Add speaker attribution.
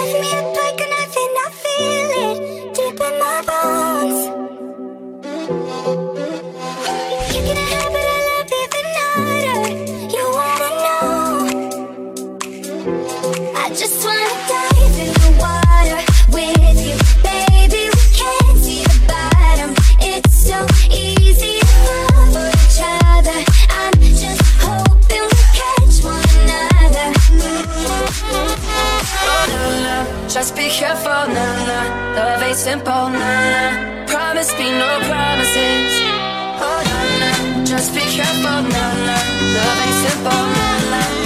Speaker 1: Catch me
Speaker 2: Just be careful, nah, nah. Love ain't simple, nah, nah. Promise me no promises. Oh, nah. Just be careful, nah, nah. Love ain't simple, nah, nah.